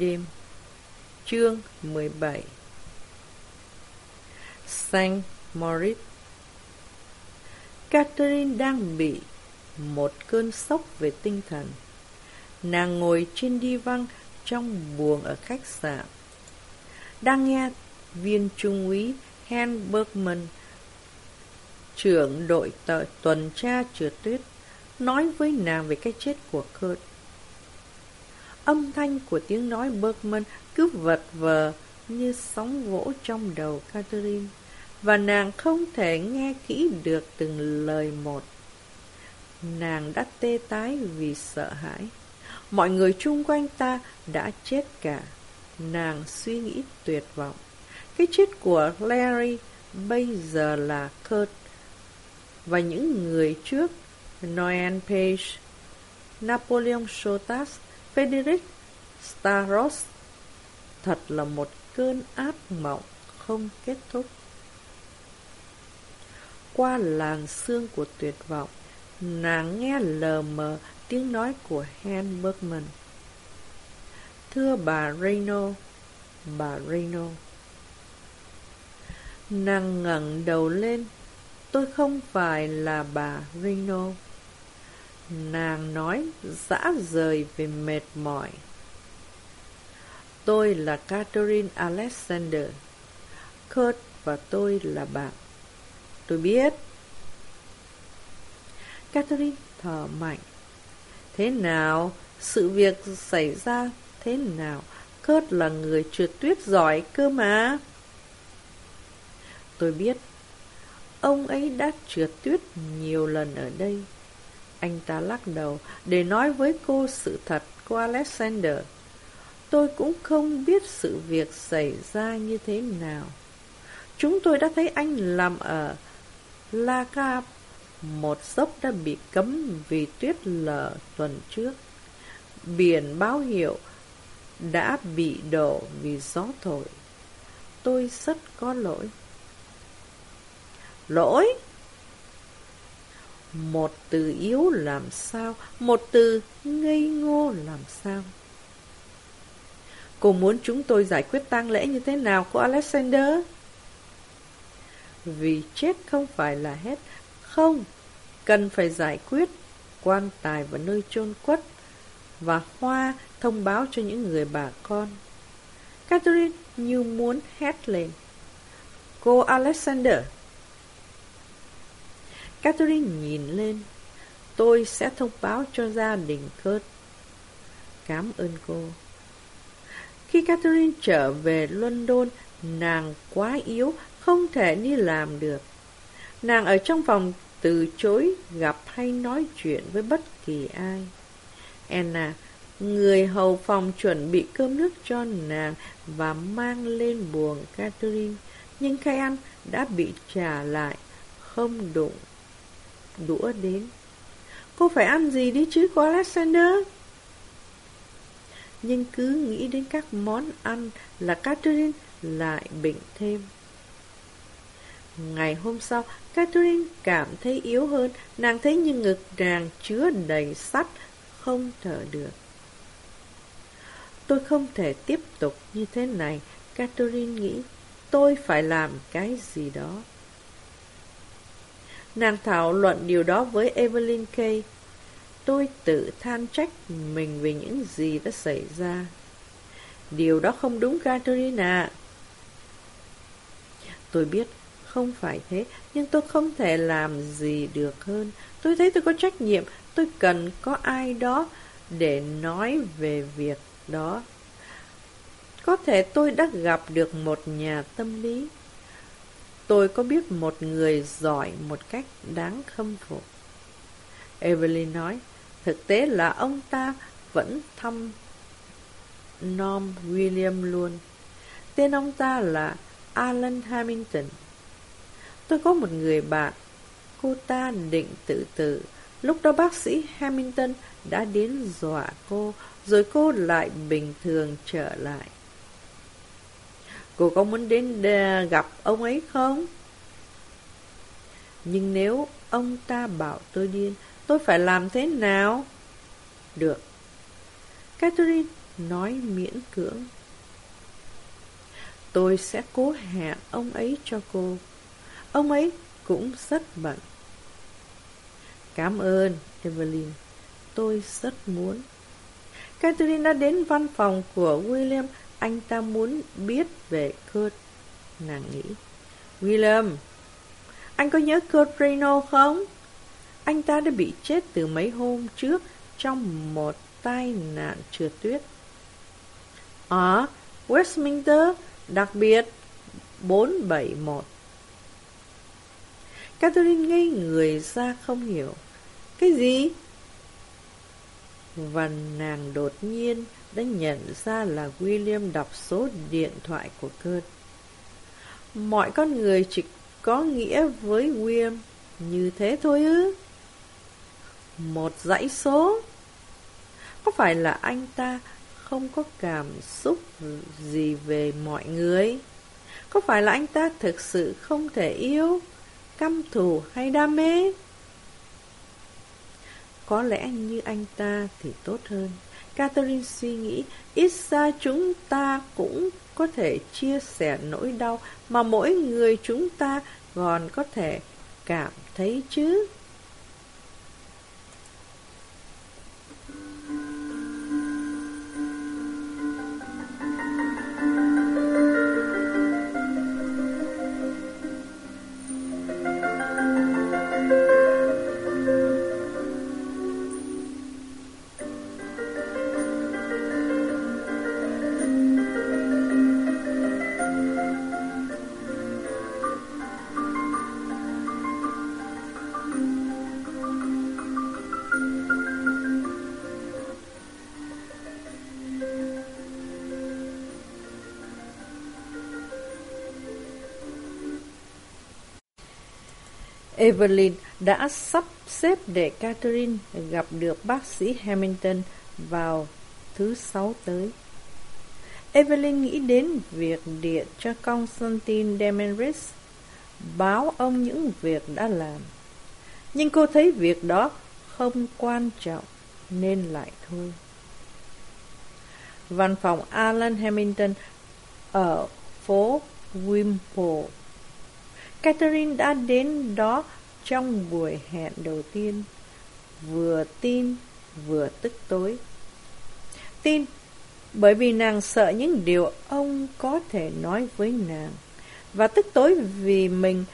đêm Chương 17 Saint Moritz Catherine đang bị một cơn sốc về tinh thần. Nàng ngồi trên đi văng trong buồng ở khách sạn. Đang nghe viên trung úy Hen Bergman, trưởng đội tuần tra trượt tuyết, nói với nàng về cái chết của Kurt. Âm thanh của tiếng nói Bergman cứ vật vờ như sóng vỗ trong đầu Catherine, và nàng không thể nghe kỹ được từng lời một. Nàng đã tê tái vì sợ hãi. Mọi người chung quanh ta đã chết cả. Nàng suy nghĩ tuyệt vọng. Cái chết của Larry bây giờ là Kurt. Và những người trước, Noel Page, Napoleon Sotas, Frederick Staros Thật là một cơn ác mộng không kết thúc. Qua làn xương của tuyệt vọng, Nàng nghe lờ mờ tiếng nói của Hen Bergman Thưa bà Reno Bà Reno Nàng ngẩng đầu lên, Tôi không phải là bà Reno Nàng nói dã rời vì mệt mỏi. Tôi là Catherine Alexander. Kurt và tôi là bạn. Tôi biết. Catherine thở mạnh. Thế nào? Sự việc xảy ra thế nào? Kurt là người trượt tuyết giỏi cơ mà. Tôi biết. Ông ấy đã trượt tuyết nhiều lần ở đây. Anh ta lắc đầu để nói với cô sự thật, cô Alexander. Tôi cũng không biết sự việc xảy ra như thế nào. Chúng tôi đã thấy anh làm ở La Cap. Một dốc đã bị cấm vì tuyết lở tuần trước. Biển báo hiệu đã bị đổ vì gió thổi. Tôi rất có lỗi. Lỗi? Một từ yếu làm sao, một từ ngây ngô làm sao. Cô muốn chúng tôi giải quyết tang lễ như thế nào cô Alexander? Vì chết không phải là hết. Không, cần phải giải quyết quan tài và nơi chôn quất và hoa thông báo cho những người bà con. Catherine như muốn hét lên. Cô Alexander, Catherine nhìn lên. Tôi sẽ thông báo cho gia đình Kurt. Cảm ơn cô. Khi Catherine trở về London, nàng quá yếu, không thể đi làm được. Nàng ở trong phòng từ chối gặp hay nói chuyện với bất kỳ ai. Anna, người hầu phòng chuẩn bị cơm nước cho nàng và mang lên buồng Catherine, nhưng khai ăn đã bị trả lại, không đụng đũa đến. Cô phải ăn gì đi chứ cô Alexander? Nhưng cứ nghĩ đến các món ăn là Catherine lại bệnh thêm. Ngày hôm sau, Catherine cảm thấy yếu hơn, nàng thấy như ngực nàng chứa đầy sắt, không thở được. Tôi không thể tiếp tục như thế này, Catherine nghĩ, tôi phải làm cái gì đó. Nàng thảo luận điều đó với Evelyn Kay. Tôi tự than trách mình về những gì đã xảy ra. Điều đó không đúng Katerina. Tôi biết không phải thế, nhưng tôi không thể làm gì được hơn. Tôi thấy tôi có trách nhiệm, tôi cần có ai đó để nói về việc đó. Có thể tôi đã gặp được một nhà tâm lý tôi có biết một người giỏi một cách đáng khâm phục. Evelyn nói, thực tế là ông ta vẫn thăm Norm William luôn. Tên ông ta là Alan Hamilton. Tôi có một người bạn, cô ta định tự tử. Lúc đó bác sĩ Hamilton đã đến dọa cô, rồi cô lại bình thường trở lại. Cô có muốn đến gặp ông ấy không? Nhưng nếu ông ta bảo tôi điên, tôi phải làm thế nào? Được. Catherine nói miễn cưỡng. Tôi sẽ cố hẹn ông ấy cho cô. Ông ấy cũng rất bận. Cảm ơn, Evelyn. Tôi rất muốn. Catherine đã đến văn phòng của William. Anh ta muốn biết về Kurt. Nàng nghĩ. William, anh có nhớ Kurt Reno không? Anh ta đã bị chết từ mấy hôm trước trong một tai nạn trượt tuyết. Ở Westminster, đặc biệt 471. Catherine ngây người ra không hiểu. Cái gì? Và nàng đột nhiên đã nhận ra là William đọc số điện thoại của Kurt. Mọi con người chỉ có nghĩa với William như thế thôi ư? Một dãy số? Có phải là anh ta không có cảm xúc gì về mọi người? Có phải là anh ta thực sự không thể yêu, căm thù hay đam mê? Có lẽ như anh ta thì tốt hơn. Catherine suy nghĩ, ít ra chúng ta cũng có thể chia sẻ nỗi đau mà mỗi người chúng ta còn có thể cảm thấy chứ. Evelyn đã sắp xếp để Catherine gặp được bác sĩ Hamilton vào thứ sáu tới. Evelyn nghĩ đến việc điện cho Constantine Demeris, báo ông những việc đã làm. Nhưng cô thấy việc đó không quan trọng, nên lại thôi. Văn phòng Alan Hamilton ở phố Wimpole Catherine đã đến đó trong buổi hẹn đầu tiên, vừa tin vừa tức tối. Tin bởi vì nàng sợ những điều ông có thể nói với nàng, và tức tối vì mình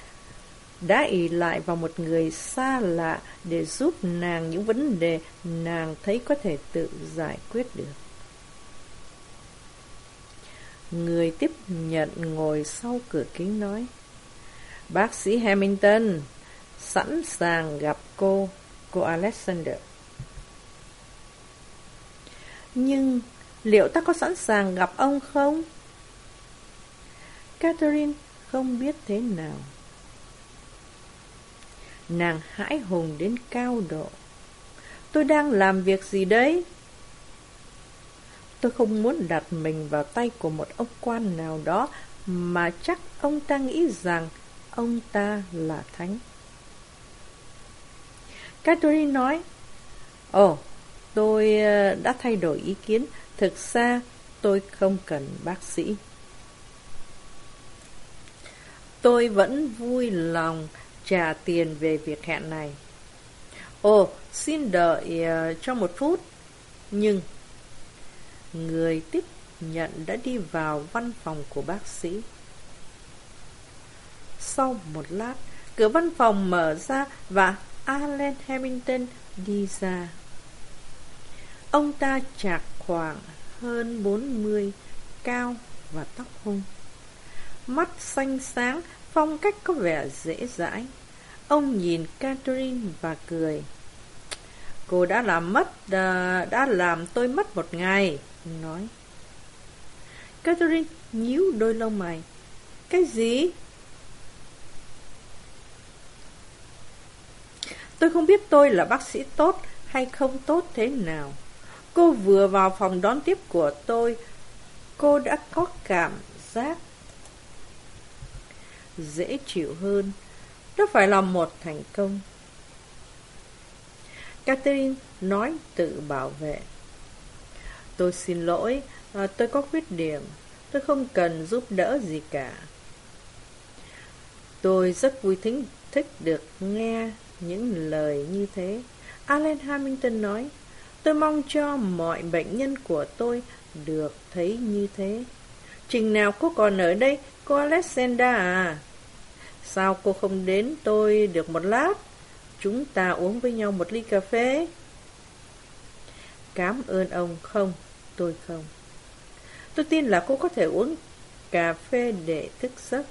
đã ỷ lại vào một người xa lạ để giúp nàng những vấn đề nàng thấy có thể tự giải quyết được. Người tiếp nhận ngồi sau cửa kính nói Bác sĩ Hamilton sẵn sàng gặp cô, cô Alexander. Nhưng liệu ta có sẵn sàng gặp ông không? Catherine không biết thế nào. Nàng hãi hùng đến cao độ. Tôi đang làm việc gì đấy? Tôi không muốn đặt mình vào tay của một ông quan nào đó mà chắc ông ta nghĩ rằng ông ta là thánh. Catherine nói, Ồ, tôi ờ, đã thay đổi ý kiến, thực ra tôi không cần bác sĩ. Tôi vẫn vui lòng trả tiền về việc hẹn này. Ồ, xin đợi uh, cho một phút. Nhưng, người tiếp nhận đã đi vào văn phòng của bác sĩ. Sau một lát, cửa văn phòng mở ra và Alan Hamilton đi ra. Ông ta chạc khoảng hơn 40, cao và tóc hung. Mắt xanh sáng, phong cách có vẻ dễ dãi. Ông nhìn Catherine và cười. Cô đã làm mất, ờ, đã làm tôi mất một ngày, nói. Catherine nhíu đôi lông mày. Cái gì? Tôi không biết tôi là bác sĩ tốt hay không tốt thế nào. Cô vừa vào phòng đón tiếp của tôi, cô đã có cảm giác dễ chịu hơn. Đó phải là một thành công. Catherine nói tự bảo vệ. Tôi xin lỗi, à, tôi có khuyết điểm. Tôi không cần giúp đỡ gì cả. Tôi rất vui thính thích được nghe những lời như thế. Alan Hamilton nói, tôi mong cho mọi bệnh nhân của tôi được thấy như thế. Trình nào cô còn ở đây, cô Alexandra à? Sao cô không đến tôi được một lát? Chúng ta uống với nhau một ly cà phê. Cảm ơn ông không, tôi không. Tôi tin là cô có thể uống cà phê để thức giấc.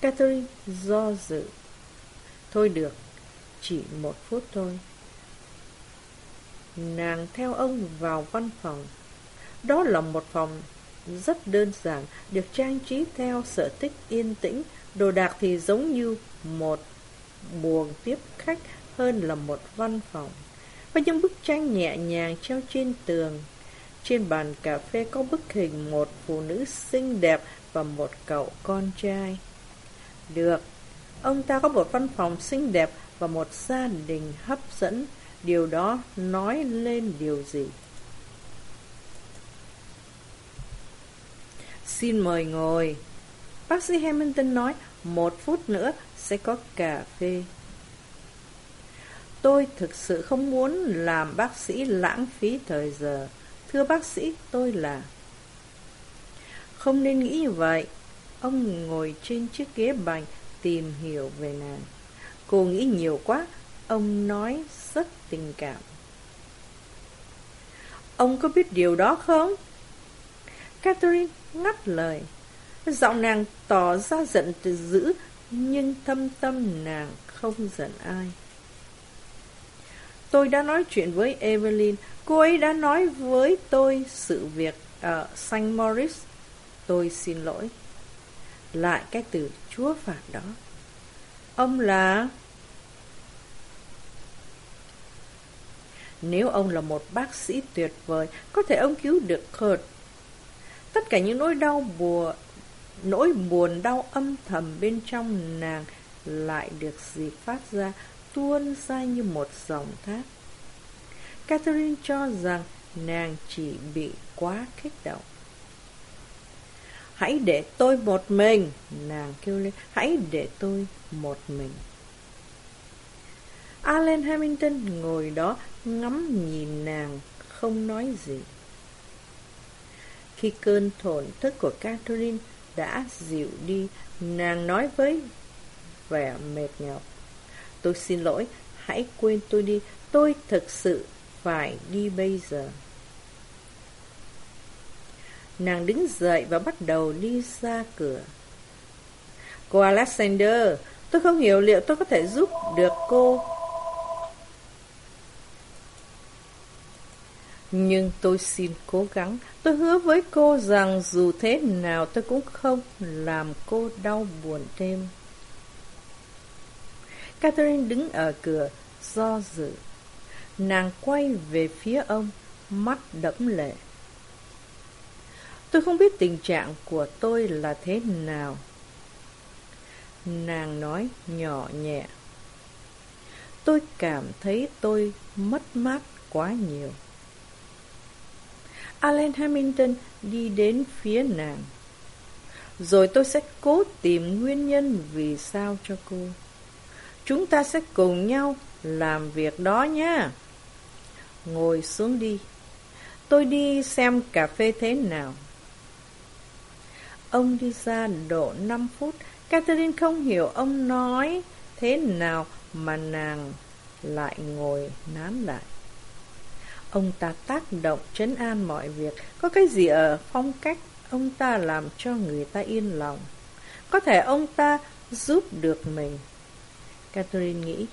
Catherine do dự. Thôi được, chỉ một phút thôi. Nàng theo ông vào văn phòng. Đó là một phòng rất đơn giản, được trang trí theo sở thích yên tĩnh, đồ đạc thì giống như một buồng tiếp khách hơn là một văn phòng. Và những bức tranh nhẹ nhàng treo trên tường. Trên bàn cà phê có bức hình một phụ nữ xinh đẹp và một cậu con trai. Được, ông ta có một văn phòng xinh đẹp và một gia đình hấp dẫn. Điều đó nói lên điều gì? Xin mời ngồi. Bác sĩ Hamilton nói, một phút nữa sẽ có cà phê. Tôi thực sự không muốn làm bác sĩ lãng phí thời giờ. Thưa bác sĩ, tôi là... Không nên nghĩ như vậy. Ông ngồi trên chiếc ghế bành tìm hiểu về nàng. Cô nghĩ nhiều quá, ông nói rất tình cảm. Ông có biết điều đó không? Catherine ngắt lời. Giọng nàng tỏ ra giận từ dữ, nhưng thâm tâm nàng không giận ai. Tôi đã nói chuyện với Evelyn, cô ấy đã nói với tôi sự việc ở St. Maurice. Tôi xin lỗi. Lại cái từ chúa phạt đó. Ông là... Nếu ông là một bác sĩ tuyệt vời, có thể ông cứu được Kurt Tất cả những nỗi đau buồn, nỗi buồn đau âm thầm bên trong nàng lại được dịp phát ra, tuôn ra như một dòng thác. Catherine cho rằng nàng chỉ bị quá kích động. Hãy để tôi một mình, nàng kêu lên, hãy để tôi một mình. Alan Hamilton ngồi đó ngắm nhìn nàng, không nói gì. Khi cơn thổn thức của Catherine đã dịu đi, nàng nói với vẻ mệt nhọc. Tôi xin lỗi, hãy quên tôi đi, tôi thực sự phải đi bây giờ. Nàng đứng dậy và bắt đầu đi ra cửa. Cô Alexander, tôi không hiểu liệu tôi có thể giúp được cô Nhưng tôi xin cố gắng. Tôi hứa với cô rằng dù thế nào tôi cũng không làm cô đau buồn thêm. Catherine đứng ở cửa, do dự. Nàng quay về phía ông, mắt đẫm lệ. Tôi không biết tình trạng của tôi là thế nào. Nàng nói nhỏ nhẹ. Tôi cảm thấy tôi mất mát quá nhiều. Alan Hamilton đi đến phía nàng. Rồi tôi sẽ cố tìm nguyên nhân vì sao cho cô. Chúng ta sẽ cùng nhau làm việc đó nhé. Ngồi xuống đi. Tôi đi xem cà phê thế nào. Ông đi ra độ 5 phút. Catherine không hiểu ông nói thế nào mà nàng lại ngồi nán lại. Ông ta tác động trấn an mọi việc Có cái gì ở phong cách Ông ta làm cho người ta yên lòng Có thể ông ta giúp được mình. Catherine nghĩ.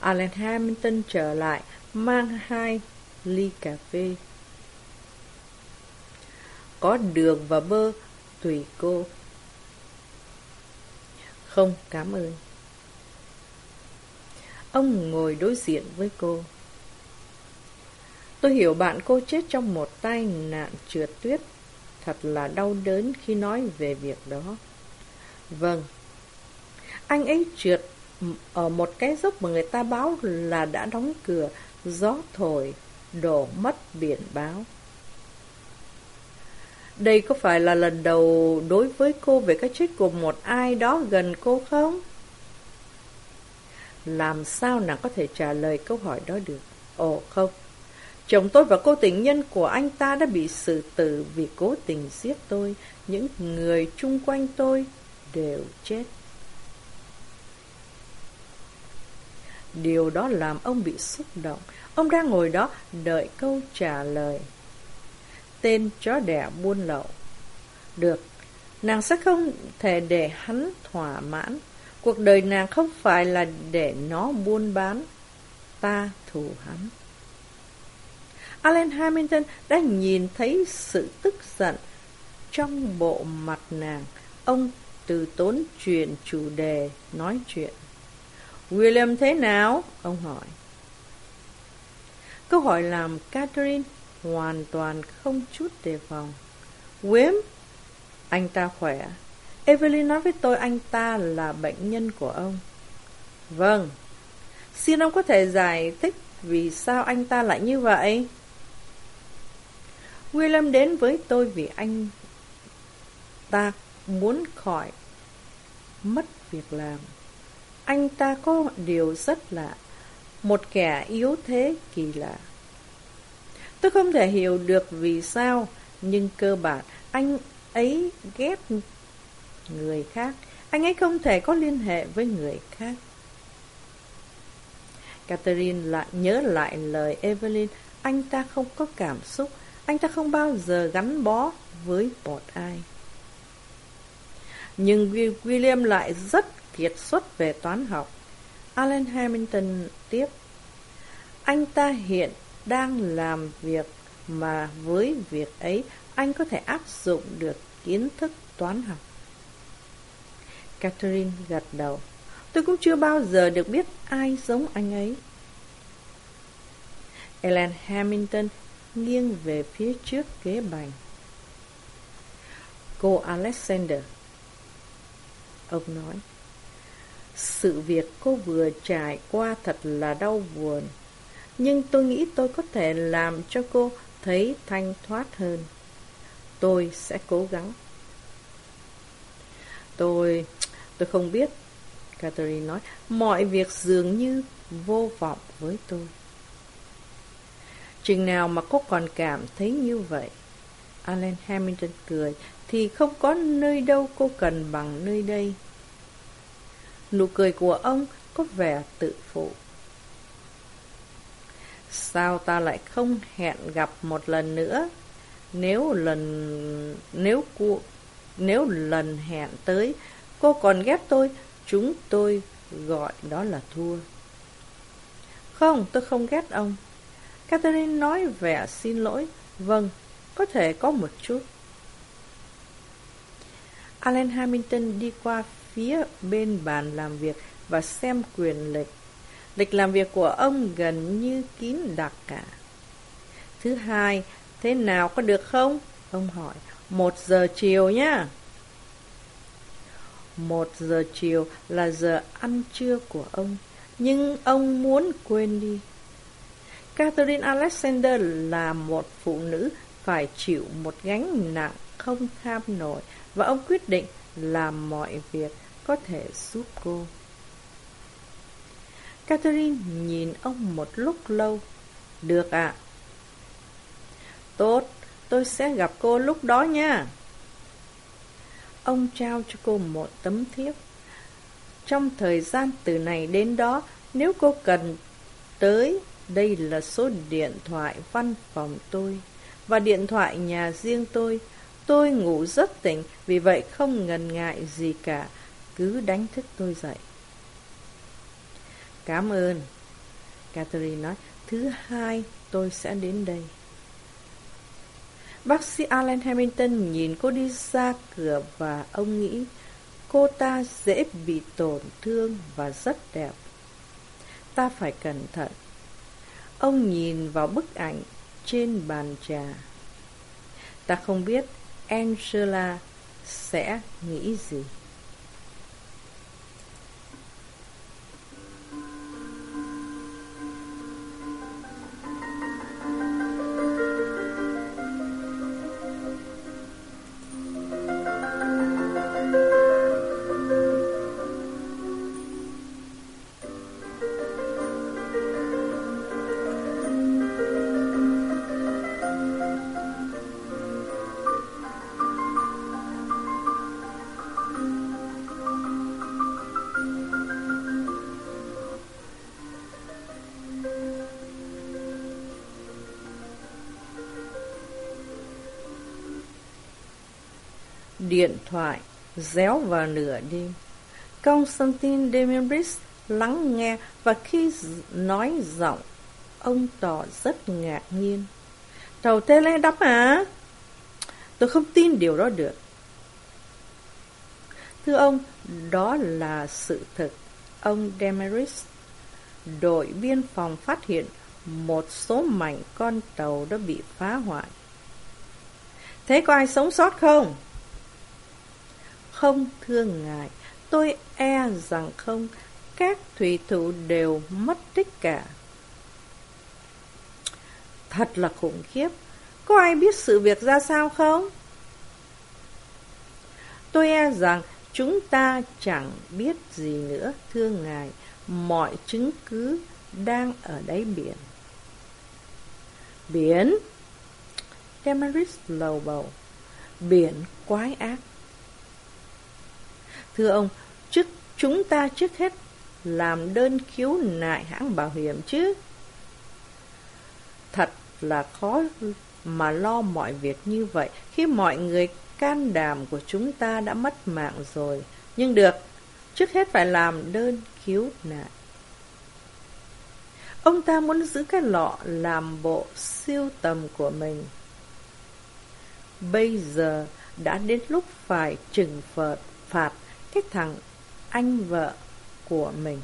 Alan Hamilton trở lại, mang hai ly cà phê. Có đường và bơ, tùy cô. Không, cảm ơn. Ông ngồi đối diện với cô. Tôi hiểu bạn cô chết trong một tai nạn trượt tuyết. Thật là đau đớn khi nói về việc đó. Vâng. Anh ấy trượt ở một cái dốc mà người ta báo là đã đóng cửa, gió thổi, đổ mất biển báo. Đây có phải là lần đầu đối với cô về cái chết của một ai đó gần cô không? Làm sao nàng có thể trả lời câu hỏi đó được? Ồ không, chồng tôi và cô tình nhân của anh ta đã bị xử tử vì cố tình giết tôi. Những người chung quanh tôi đều chết. Điều đó làm ông bị xúc động. Ông đang ngồi đó đợi câu trả lời. Tên chó đẻ buôn lậu. Được, nàng sẽ không thể để hắn thỏa mãn. Cuộc đời nàng không phải là để nó buôn bán. Ta thù hắn. Alan Hamilton đã nhìn thấy sự tức giận trong bộ mặt nàng. Ông từ tốn chuyện chủ đề nói chuyện. William thế nào? Ông hỏi. Câu hỏi làm Catherine hoàn toàn không chút đề phòng. William? Anh ta khỏe. Evelyn nói với tôi anh ta là bệnh nhân của ông. Vâng. Xin ông có thể giải thích vì sao anh ta lại như vậy? William đến với tôi vì anh ta muốn khỏi mất việc làm. Anh ta có điều rất lạ, một kẻ yếu thế kỳ lạ. Tôi không thể hiểu được vì sao, nhưng cơ bản anh ấy ghét người khác. Anh ấy không thể có liên hệ với người khác. Catherine lại nhớ lại lời Evelyn, anh ta không có cảm xúc, anh ta không bao giờ gắn bó với một ai. Nhưng William lại rất kiệt xuất về toán học. Alan Hamilton tiếp. Anh ta hiện đang làm việc mà với việc ấy, anh có thể áp dụng được kiến thức toán học. Catherine gật đầu. Tôi cũng chưa bao giờ được biết ai giống anh ấy. Ellen Hamilton nghiêng về phía trước ghế bành. Cô Alexander. Ông nói. Sự việc cô vừa trải qua thật là đau buồn. Nhưng tôi nghĩ tôi có thể làm cho cô thấy thanh thoát hơn. Tôi sẽ cố gắng. Tôi... tôi không biết. Catherine nói, mọi việc dường như vô vọng với tôi. Chừng nào mà cô còn cảm thấy như vậy? Alan Hamilton cười, thì không có nơi đâu cô cần bằng nơi đây. Nụ cười của ông có vẻ tự phụ. Sao ta lại không hẹn gặp một lần nữa? Nếu lần... Nếu cô... Nếu lần hẹn tới, cô còn ghét tôi, chúng tôi gọi đó là thua. Không, tôi không ghét ông. Catherine nói vẻ xin lỗi. Vâng, có thể có một chút. Alan Hamilton đi qua phía bên bàn làm việc và xem quyền lịch. Lịch làm việc của ông gần như kín đặc cả. Thứ hai, thế nào có được không? Ông hỏi. Một giờ chiều nhá. Một giờ chiều là giờ ăn trưa của ông. Nhưng ông muốn quên đi. Catherine Alexander là một phụ nữ phải chịu một gánh nặng không tham nổi và ông quyết định làm mọi việc có thể giúp cô. Catherine nhìn ông một lúc lâu. Được ạ. À. Tốt, tôi sẽ gặp cô lúc đó nha. Ông trao cho cô một tấm thiếp. Trong thời gian từ này đến đó, nếu cô cần tới, đây là số điện thoại văn phòng tôi và điện thoại nhà riêng tôi. Tôi ngủ rất tỉnh, vì vậy không ngần ngại gì cả, cứ đánh thức tôi dậy. Cảm ơn. Catherine nói, thứ hai tôi sẽ đến đây. Bác sĩ Alan Hamilton nhìn cô đi ra cửa và ông nghĩ cô ta dễ bị tổn thương và rất đẹp. Ta phải cẩn thận. Ông nhìn vào bức ảnh trên bàn trà. Ta không biết Angela sẽ nghĩ gì. Điện thoại réo vào nửa đêm. Constantine Demirbis lắng nghe và khi nói giọng, ông tỏ rất ngạc nhiên. Tàu tele đắp hả? Tôi không tin điều đó được. Thưa ông, đó là sự thật. Ông Demeris, đội biên phòng phát hiện một số mảnh con tàu đã bị phá hoại. Thế có ai sống sót không? Không thưa ngài, tôi e rằng không, các thủy thủ đều mất tích cả. Thật là khủng khiếp, có ai biết sự việc ra sao không? Tôi e rằng chúng ta chẳng biết gì nữa, thưa ngài, mọi chứng cứ đang ở đáy biển. Biển? Demaris lầu bầu. Biển quái ác. Thưa ông, trước chúng ta trước hết làm đơn khiếu nại hãng bảo hiểm chứ. Thật là khó mà lo mọi việc như vậy khi mọi người can đảm của chúng ta đã mất mạng rồi. Nhưng được, trước hết phải làm đơn khiếu nại. Ông ta muốn giữ cái lọ làm bộ siêu tầm của mình. Bây giờ đã đến lúc phải trừng phạt phạt cái thằng anh vợ của mình.